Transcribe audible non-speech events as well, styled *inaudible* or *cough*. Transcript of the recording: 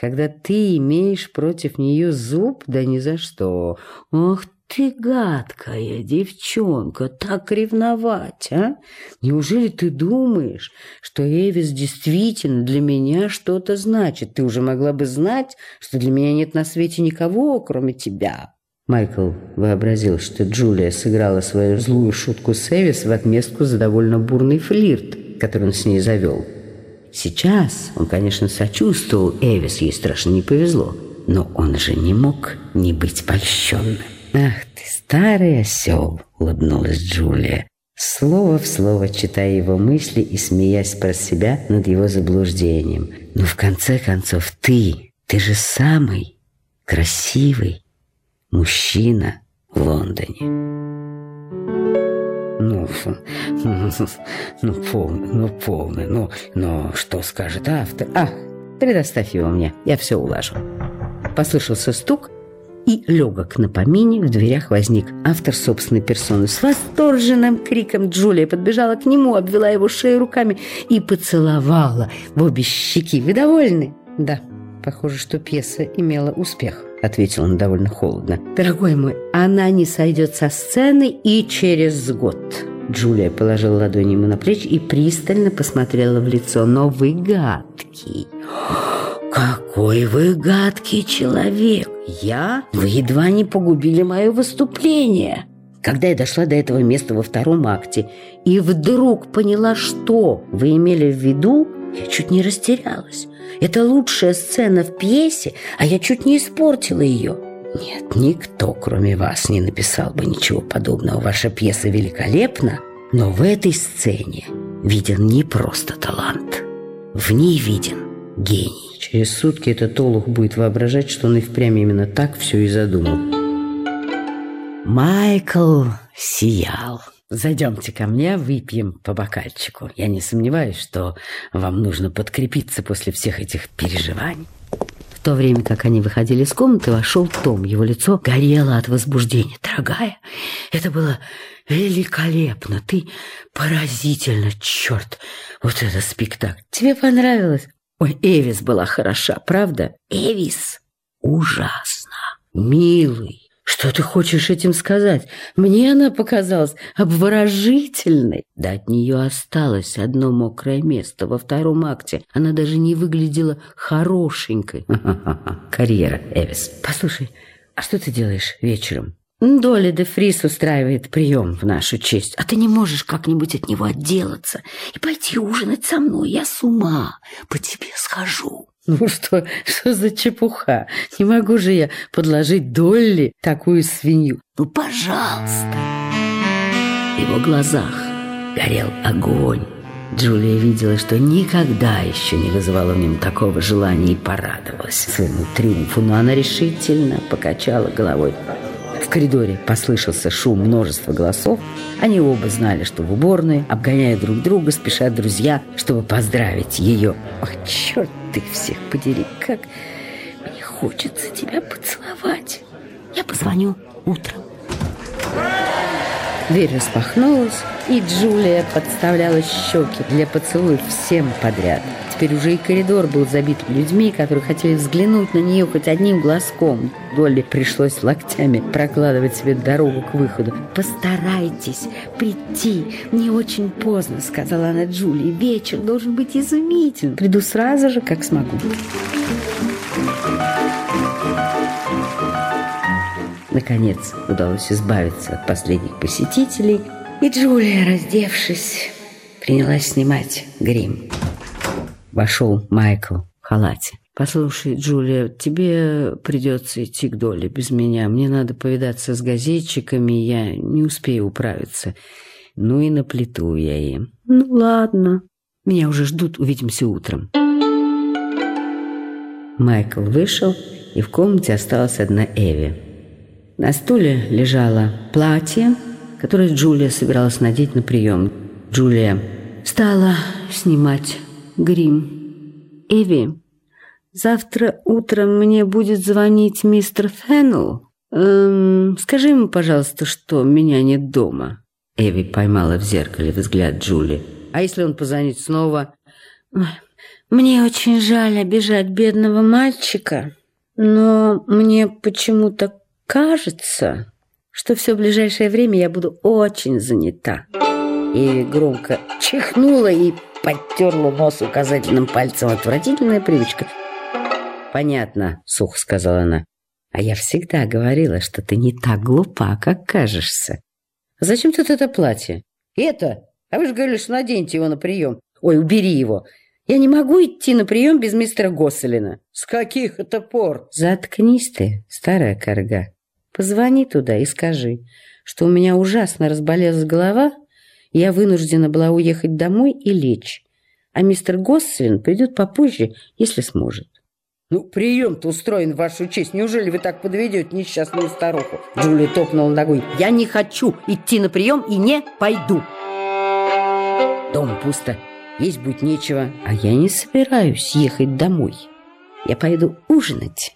когда ты имеешь против нее зуб, да ни за что. Ох ты гадкая девчонка, так ревновать, а? Неужели ты думаешь, что Эвис действительно для меня что-то значит? Ты уже могла бы знать, что для меня нет на свете никого, кроме тебя. Майкл вообразил, что Джулия сыграла свою злую шутку с Эвис в отместку за довольно бурный флирт, который он с ней завел. Сейчас он, конечно, сочувствовал Эвис, ей страшно не повезло, но он же не мог не быть польщенным. «Ах ты, старый осел!» — улыбнулась Джулия, слово в слово читая его мысли и смеясь про себя над его заблуждением. «Ну, в конце концов, ты, ты же самый красивый мужчина в Лондоне». *laughs* Ну, полный, ну, полный, ну, но что скажет автор? А, предоставь его мне, я все улажу. Послышался стук, и легок на помине в дверях возник автор собственной персоны. С восторженным криком Джулия подбежала к нему, обвела его шею руками и поцеловала в обе щеки. «Вы довольны?» «Да, похоже, что пьеса имела успех», — ответил он довольно холодно. «Дорогой мой, она не сойдет со сцены и через год». Джулия положила ладонь ему на плечи и пристально посмотрела в лицо. «Но вы гадкий!» «Какой вы гадкий человек! Я? Вы едва не погубили мое выступление!» Когда я дошла до этого места во втором акте и вдруг поняла, что вы имели в виду, я чуть не растерялась. Это лучшая сцена в пьесе, а я чуть не испортила ее. Нет, никто, кроме вас, не написал бы ничего подобного. Ваша пьеса великолепна, но в этой сцене виден не просто талант. В ней виден гений. Через сутки этот олух будет воображать, что он и впрямь именно так все и задумал. Майкл сиял. Зайдемте ко мне, выпьем по бокальчику. Я не сомневаюсь, что вам нужно подкрепиться после всех этих переживаний. В то время, как они выходили из комнаты, вошел Том. Его лицо горело от возбуждения. Дорогая, это было великолепно. Ты поразительно, черт. Вот это спектакль. Тебе понравилось? Ой, Эвис была хороша, правда? Эвис ужасно. Милый. Что ты хочешь этим сказать? Мне она показалась обворожительной. Да от нее осталось одно мокрое место во втором акте. Она даже не выглядела хорошенькой. *laughs* Карьера, Эвис. Послушай, а что ты делаешь вечером? Доля де Фрис устраивает прием в нашу честь, а ты не можешь как-нибудь от него отделаться и пойти ужинать со мной. Я с ума по тебе схожу. Ну что, *laughs* что за чепуха? Не могу же я подложить Долли такую свинью. Ну, пожалуйста. В его глазах горел огонь. Джулия видела, что никогда еще не вызывала в нем такого желания и порадовалась своему триумфу, но она решительно покачала головой. Коридоре послышался шум множества голосов. Они оба знали, что в уборной, обгоняя друг друга, спешат друзья, чтобы поздравить ее. Ох, черт ты всех подери, как мне хочется тебя поцеловать. Я позвоню утром. Дверь распахнулась, и Джулия подставляла щеки для поцелуев всем подряд. Теперь уже и коридор был забит людьми, которые хотели взглянуть на нее хоть одним глазком. Долли пришлось локтями прокладывать себе дорогу к выходу. «Постарайтесь прийти. Мне очень поздно», — сказала она Джулии. «Вечер должен быть изумительным. Приду сразу же, как смогу». Наконец удалось избавиться от последних посетителей, и Джулия, раздевшись, принялась снимать грим вошел Майкл в халате. «Послушай, Джулия, тебе придется идти к Доле без меня. Мне надо повидаться с газетчиками, я не успею управиться. Ну и наплету я им». «Ну ладно. Меня уже ждут, увидимся утром». Майкл вышел, и в комнате осталась одна Эви. На стуле лежало платье, которое Джулия собиралась надеть на прием. Джулия стала снимать грим. «Эви, завтра утром мне будет звонить мистер Феннелл. Эм, скажи ему, пожалуйста, что меня нет дома». Эви поймала в зеркале взгляд Джули. «А если он позвонит снова?» Мне очень жаль обижать бедного мальчика, но мне почему-то кажется, что все ближайшее время я буду очень занята. И громко чихнула и подтерла нос указательным пальцем. Отвратительная привычка. «Понятно», — сухо сказала она. «А я всегда говорила, что ты не так глупа, как кажешься. Зачем тут это платье? Это? А вы же говорили, что наденьте его на прием. Ой, убери его. Я не могу идти на прием без мистера Госселина. С каких это пор? Заткнись ты, старая корга. Позвони туда и скажи, что у меня ужасно разболелась голова, я вынуждена была уехать домой и лечь. А мистер Госселин придет попозже, если сможет. «Ну, прием-то устроен в вашу честь. Неужели вы так подведете несчастную старуху?» Джулия топнула ногой. «Я не хочу идти на прием и не пойду!» Дом пусто, есть будет нечего, а я не собираюсь ехать домой. Я пойду ужинать